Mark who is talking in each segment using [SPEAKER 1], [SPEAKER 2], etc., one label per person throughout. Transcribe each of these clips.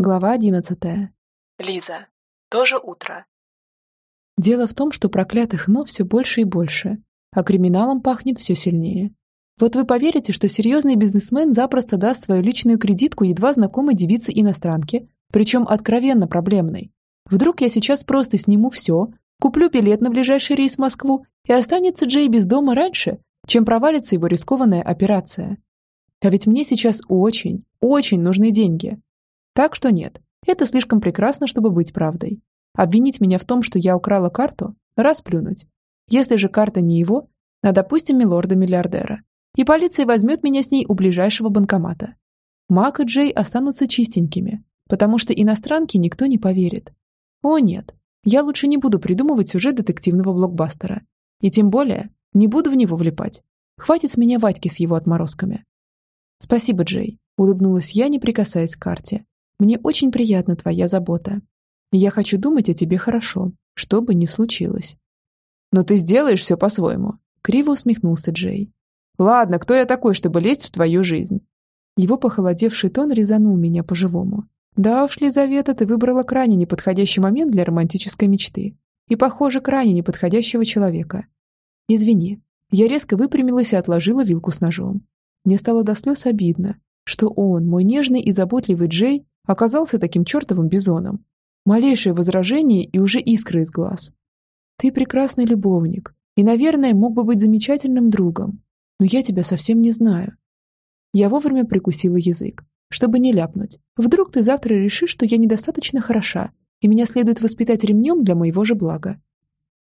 [SPEAKER 1] Глава одиннадцатая.
[SPEAKER 2] Лиза. Тоже утро.
[SPEAKER 1] Дело в том, что проклятых «но» все больше и больше, а криминалом пахнет все сильнее. Вот вы поверите, что серьезный бизнесмен запросто даст свою личную кредитку едва знакомой девице-иностранке, причем откровенно проблемной. Вдруг я сейчас просто сниму все, куплю билет на ближайший рейс в Москву и останется Джей без дома раньше, чем провалится его рискованная операция. А ведь мне сейчас очень, очень нужны деньги. Так что нет, это слишком прекрасно, чтобы быть правдой. Обвинить меня в том, что я украла карту, расплюнуть. Если же карта не его, а, допустим, милорда-миллиардера, и полиция возьмет меня с ней у ближайшего банкомата. Мак и Джей останутся чистенькими, потому что иностранке никто не поверит. О нет, я лучше не буду придумывать сюжет детективного блокбастера. И тем более не буду в него влипать. Хватит с меня Вадьки с его отморозками. Спасибо, Джей, улыбнулась я, не прикасаясь к карте. Мне очень приятна твоя забота. Я хочу думать о тебе хорошо, что бы ни случилось. Но ты сделаешь все по-своему, криво усмехнулся Джей. Ладно, кто я такой, чтобы лезть в твою жизнь? Его похолодевший тон резанул меня по-живому. Да уж, Лизавета, ты выбрала крайне неподходящий момент для романтической мечты. И, похоже, крайне неподходящего человека. Извини. Я резко выпрямилась и отложила вилку с ножом. Мне стало до слез обидно, что он, мой нежный и заботливый Джей, оказался таким чертовым бизоном. Малейшее возражение и уже искры из глаз. Ты прекрасный любовник и, наверное, мог бы быть замечательным другом, но я тебя совсем не знаю. Я вовремя прикусила язык, чтобы не ляпнуть. Вдруг ты завтра решишь, что я недостаточно хороша, и меня следует воспитать ремнем для моего же блага.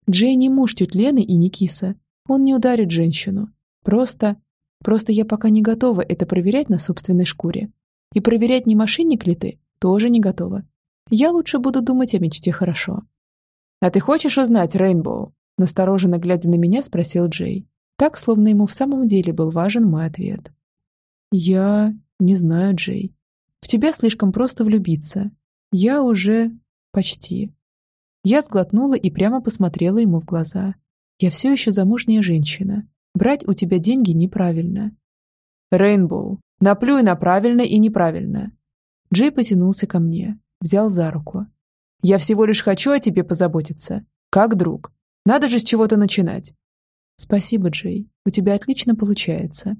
[SPEAKER 1] Джей не муж теть Лены и не киса. Он не ударит женщину. Просто... Просто я пока не готова это проверять на собственной шкуре. И проверять, не мошенник ли ты, тоже не готова. Я лучше буду думать о мечте хорошо. «А ты хочешь узнать, Рейнбоу?» Настороженно глядя на меня, спросил Джей. Так, словно ему в самом деле был важен мой ответ. «Я... не знаю, Джей. В тебя слишком просто влюбиться. Я уже... почти». Я сглотнула и прямо посмотрела ему в глаза. «Я все еще замужняя женщина. Брать у тебя деньги неправильно». «Рейнбоу, Наплюй на правильно и неправильно. Джей потянулся ко мне, взял за руку. Я всего лишь хочу о тебе позаботиться. Как друг. Надо же с чего-то начинать. Спасибо, Джей. У тебя отлично получается.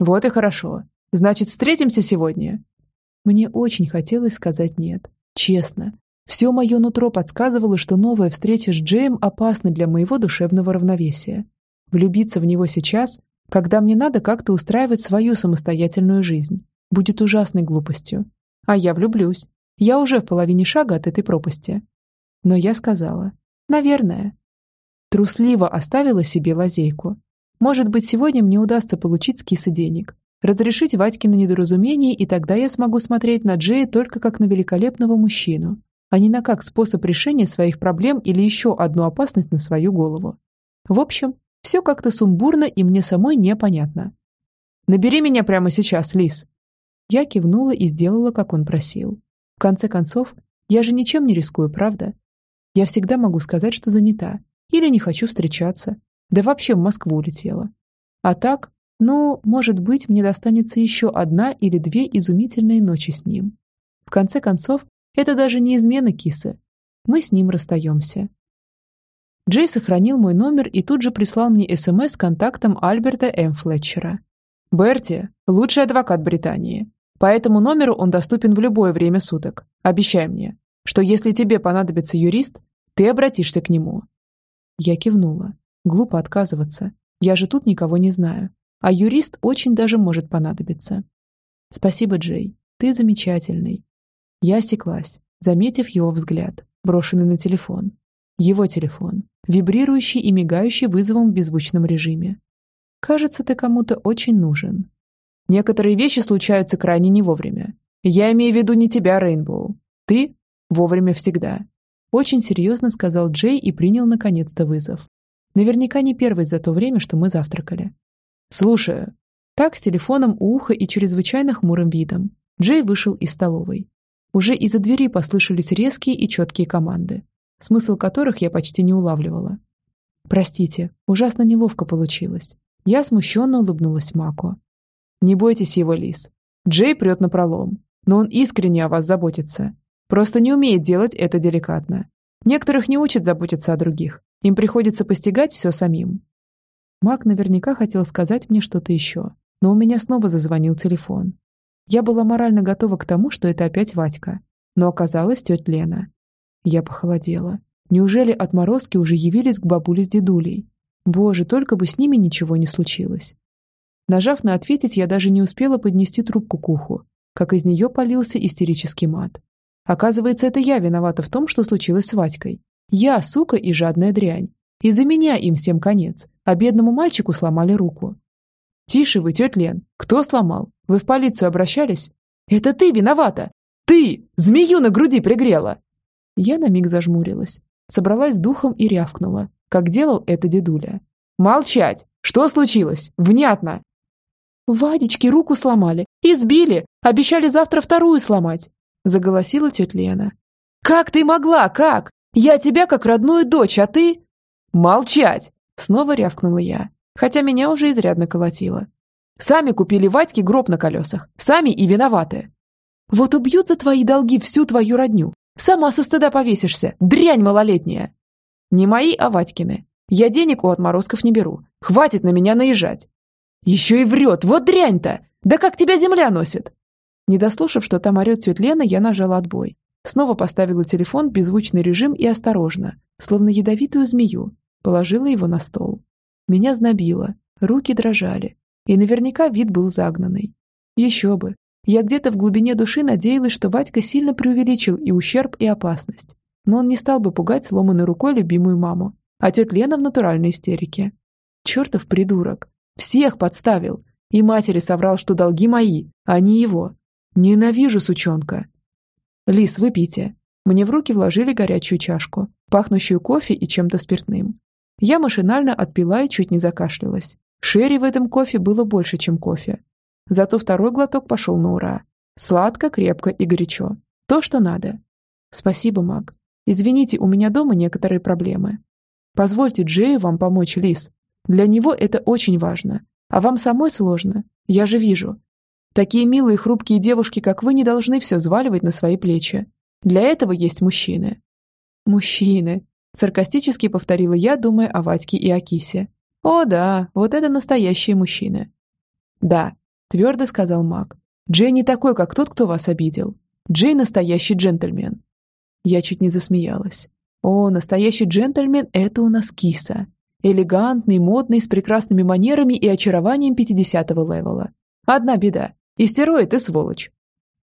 [SPEAKER 1] Вот и хорошо. Значит, встретимся сегодня? Мне очень хотелось сказать нет. Честно. Все мое нутро подсказывало, что новая встреча с Джеем опасна для моего душевного равновесия. Влюбиться в него сейчас когда мне надо как-то устраивать свою самостоятельную жизнь. Будет ужасной глупостью. А я влюблюсь. Я уже в половине шага от этой пропасти. Но я сказала. Наверное. Трусливо оставила себе лазейку. Может быть, сегодня мне удастся получить с денег, разрешить Вадькино недоразумение, и тогда я смогу смотреть на Джея только как на великолепного мужчину, а не на как способ решения своих проблем или еще одну опасность на свою голову. В общем, все как-то сумбурно и мне самой непонятно. «Набери меня прямо сейчас, Лис!» Я кивнула и сделала, как он просил. В конце концов, я же ничем не рискую, правда? Я всегда могу сказать, что занята. Или не хочу встречаться. Да вообще в Москву улетела. А так, ну, может быть, мне достанется еще одна или две изумительные ночи с ним. В конце концов, это даже не измена кисы. Мы с ним расстаемся. Джей сохранил мой номер и тут же прислал мне СМС с контактом Альберта М. Флетчера. «Берти – лучший адвокат Британии. По этому номеру он доступен в любое время суток. Обещай мне, что если тебе понадобится юрист, ты обратишься к нему». Я кивнула. Глупо отказываться. Я же тут никого не знаю. А юрист очень даже может понадобиться. «Спасибо, Джей. Ты замечательный». Я осеклась, заметив его взгляд, брошенный на телефон. Его телефон, вибрирующий и мигающий вызовом в беззвучном режиме. Кажется, ты кому-то очень нужен. Некоторые вещи случаются крайне не вовремя. Я имею в виду не тебя, Рейнбоу. Ты вовремя всегда. Очень серьезно сказал Джей и принял наконец-то вызов. Наверняка не первый за то время, что мы завтракали. Слушаю. Так, с телефоном у уха и чрезвычайно хмурым видом. Джей вышел из столовой. Уже из-за двери послышались резкие и четкие команды смысл которых я почти не улавливала. «Простите, ужасно неловко получилось». Я смущенно улыбнулась Маку. «Не бойтесь его, Лис. Джей прет на пролом. но он искренне о вас заботится. Просто не умеет делать это деликатно. Некоторых не учат заботиться о других. Им приходится постигать все самим. Мак наверняка хотел сказать мне что-то еще, но у меня снова зазвонил телефон. Я была морально готова к тому, что это опять Вадька, но оказалась тетя Лена. Я похолодела. Неужели отморозки уже явились к бабуле с дедулей? Боже, только бы с ними ничего не случилось. Нажав на «ответить», я даже не успела поднести трубку к уху, как из нее полился истерический мат. Оказывается, это я виновата в том, что случилось с Вадькой. Я, сука и жадная дрянь. Из-за меня им всем конец, а бедному мальчику сломали руку. «Тише вы, тетя Лен. Кто сломал? Вы в полицию обращались?» «Это ты виновата! Ты! Змею на груди пригрела!» Я на миг зажмурилась, собралась духом и рявкнула, как делал это дедуля. «Молчать! Что случилось? Внятно!» «Вадечке руку сломали, избили, обещали завтра вторую сломать!» заголосила тетя Лена. «Как ты могла, как? Я тебя как родную дочь, а ты...» «Молчать!» Снова рявкнула я, хотя меня уже изрядно колотило. «Сами купили Вадьке гроб на колесах. Сами и виноваты. Вот убьют за твои долги всю твою родню. Сама со стыда повесишься, дрянь малолетняя!» «Не мои, а Вадькины. Я денег у отморозков не беру. Хватит на меня наезжать!» «Еще и врет! Вот дрянь-то! Да как тебя земля носит!» Не дослушав, что там орет тетя Лена, я нажала отбой. Снова поставила телефон в беззвучный режим и осторожно, словно ядовитую змею, положила его на стол. Меня знобило, руки дрожали, и наверняка вид был загнанный. Еще бы. Я где-то в глубине души надеялась, что Вадька сильно преувеличил и ущерб, и опасность. Но он не стал бы пугать сломанной рукой любимую маму, а тетя Лена в натуральной истерике. Чертов придурок. Всех подставил. И матери соврал, что долги мои, а не его. Ненавижу сучонка. Лис, выпейте. Мне в руки вложили горячую чашку, пахнущую кофе и чем-то спиртным. Я машинально отпила и чуть не закашлялась. Шерри в этом кофе было больше, чем кофе. Зато второй глоток пошел на ура. Сладко, крепко и горячо. То, что надо. Спасибо, Мак. Извините, у меня дома некоторые проблемы. Позвольте Джею вам помочь, Лис. Для него это очень важно. А вам самой сложно. Я же вижу. Такие милые хрупкие девушки, как вы, не должны все взваливать на свои плечи. Для этого есть мужчины. Мужчины. Саркастически повторила я, думая о Вадьке и Акисе. О да, вот это настоящие мужчины. Да, твердо сказал Мак. Джей не такой, как тот, кто вас обидел. Джей настоящий джентльмен. Я чуть не засмеялась. О, настоящий джентльмен – это у нас киса. Элегантный, модный, с прекрасными манерами и очарованием 50-го левела. Одна беда. Истероид и сволочь.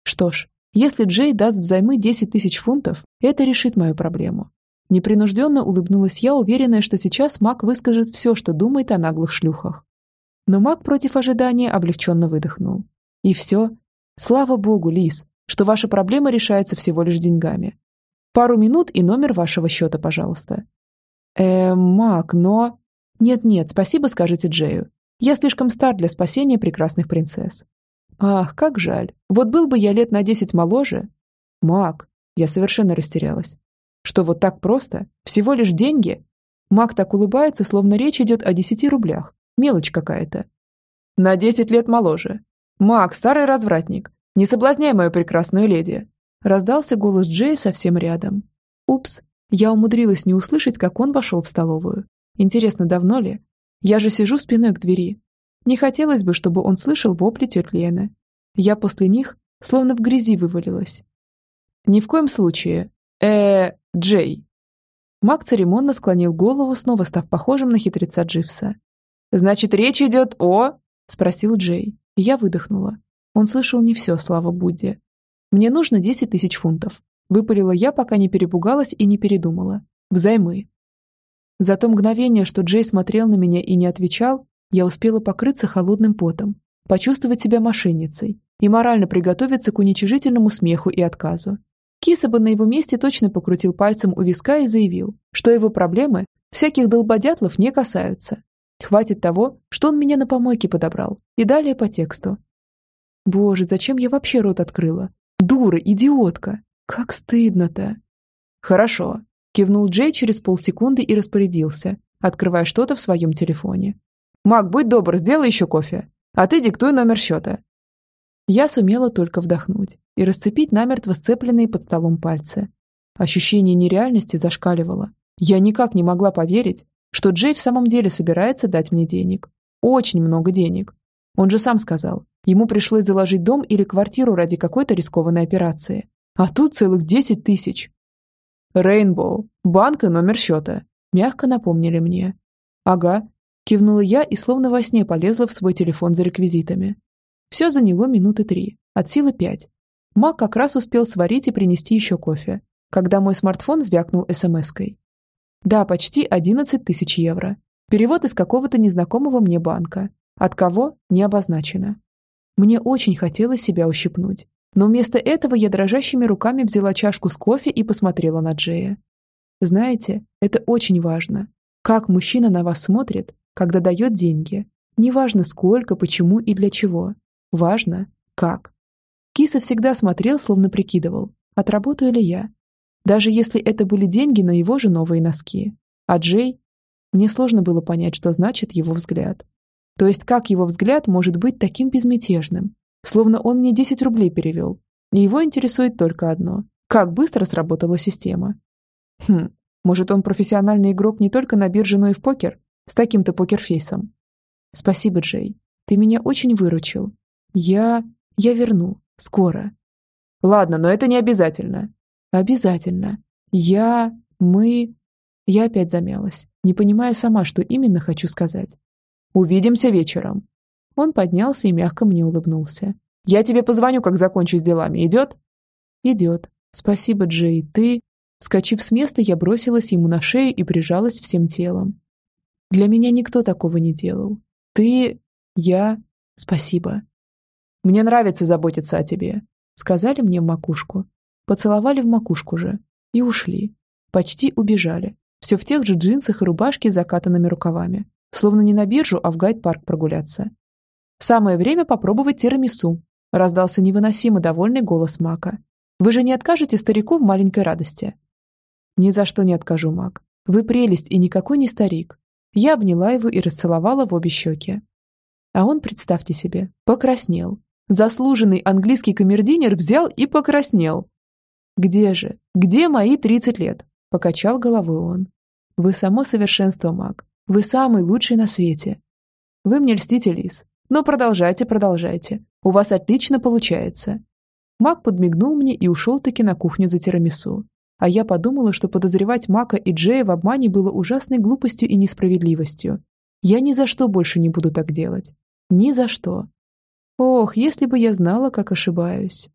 [SPEAKER 1] Что ж, если Джей даст взаймы 10 тысяч фунтов, это решит мою проблему. Непринужденно улыбнулась я, уверенная, что сейчас Мак выскажет все, что думает о наглых шлюхах. Но Мак против ожидания облегченно выдохнул. И все. Слава богу, Лис, что ваша проблема решается всего лишь деньгами. Пару минут и номер вашего счета, пожалуйста. Эм, Мак, но... Нет-нет, спасибо скажите Джею. Я слишком стар для спасения прекрасных принцесс. Ах, как жаль. Вот был бы я лет на десять моложе. Мак, я совершенно растерялась. Что вот так просто? Всего лишь деньги? Мак так улыбается, словно речь идет о десяти рублях. Мелочь какая-то. На десять лет моложе. Мак, старый развратник. Не соблазняй мою прекрасную леди. Раздался голос Джей совсем рядом. Упс, я умудрилась не услышать, как он вошел в столовую. Интересно, давно ли? Я же сижу спиной к двери, не хотелось бы, чтобы он слышал вопли тети Лены. Я после них словно в грязи вывалилась. Ни в коем случае. э Джей. Мак церемонно склонил голову, снова став похожим на хитреца Дживса. «Значит, речь идет о...» – спросил Джей. Я выдохнула. Он слышал не все, слава Будде. «Мне нужно десять тысяч фунтов», – выпалила я, пока не перепугалась и не передумала. «Взаймы». За то мгновение, что Джей смотрел на меня и не отвечал, я успела покрыться холодным потом, почувствовать себя мошенницей и морально приготовиться к уничижительному смеху и отказу. Киса бы на его месте точно покрутил пальцем у виска и заявил, что его проблемы всяких долбодятлов не касаются. Хватит того, что он меня на помойке подобрал, и далее по тексту. Боже, зачем я вообще рот открыла? Дура, идиотка! Как стыдно-то! Хорошо, кивнул Джей через полсекунды и распорядился, открывая что-то в своем телефоне. «Мак, будь добр, сделай еще кофе. А ты диктуй номер счета». Я сумела только вдохнуть и расцепить намертво сцепленные под столом пальцы. Ощущение нереальности зашкаливало. Я никак не могла поверить, что Джей в самом деле собирается дать мне денег. Очень много денег. Он же сам сказал, ему пришлось заложить дом или квартиру ради какой-то рискованной операции. А тут целых 10 тысяч. «Рейнбоу, банк и номер счета», – мягко напомнили мне. «Ага», – кивнула я и словно во сне полезла в свой телефон за реквизитами. Все заняло минуты три, от силы пять. Мак как раз успел сварить и принести еще кофе, когда мой смартфон звякнул смс-кой. Да, почти 11 тысяч евро. Перевод из какого-то незнакомого мне банка. От кого – не обозначено. Мне очень хотелось себя ущипнуть, но вместо этого я дрожащими руками взяла чашку с кофе и посмотрела на Джея. Знаете, это очень важно. Как мужчина на вас смотрит, когда дает деньги. Неважно сколько, почему и для чего. Важно, как. Киса всегда смотрел, словно прикидывал, отработаю ли я. Даже если это были деньги на его же новые носки. А Джей... Мне сложно было понять, что значит его взгляд. То есть как его взгляд может быть таким безмятежным? Словно он мне 10 рублей перевел. И его интересует только одно. Как быстро сработала система. Хм, может он профессиональный игрок не только на бирже, но и в покер? С таким-то покерфейсом. Спасибо, Джей. Ты меня очень выручил. Я... я верну. Скоро. Ладно, но это не обязательно. Обязательно. Я... мы... Я опять замялась, не понимая сама, что именно хочу сказать. Увидимся вечером. Он поднялся и мягко мне улыбнулся. Я тебе позвоню, как закончу с делами. Идет? Идет. Спасибо, Джей. Ты... Вскочив с места, я бросилась ему на шею и прижалась всем телом. Для меня никто такого не делал. Ты... я... Спасибо. Мне нравится заботиться о тебе», — сказали мне в макушку. Поцеловали в макушку же. И ушли. Почти убежали. Все в тех же джинсах и рубашке с закатанными рукавами. Словно не на биржу, а в гайд-парк прогуляться. «Самое время попробовать тирамису», — раздался невыносимо довольный голос Мака. «Вы же не откажете старику в маленькой радости?» «Ни за что не откажу, Мак. Вы прелесть и никакой не старик». Я обняла его и расцеловала в обе щеки. А он, представьте себе, покраснел, Заслуженный английский камердинер взял и покраснел. «Где же? Где мои 30 лет?» – покачал головой он. «Вы само совершенство, маг. Вы самый лучший на свете. Вы мне льстите, Лис. Но продолжайте, продолжайте. У вас отлично получается». Маг подмигнул мне и ушел-таки на кухню за тирамису. А я подумала, что подозревать Мака и Джея в обмане было ужасной глупостью и несправедливостью. Я ни за что больше не буду так делать. Ни за что. Ох, если бы я знала, как ошибаюсь.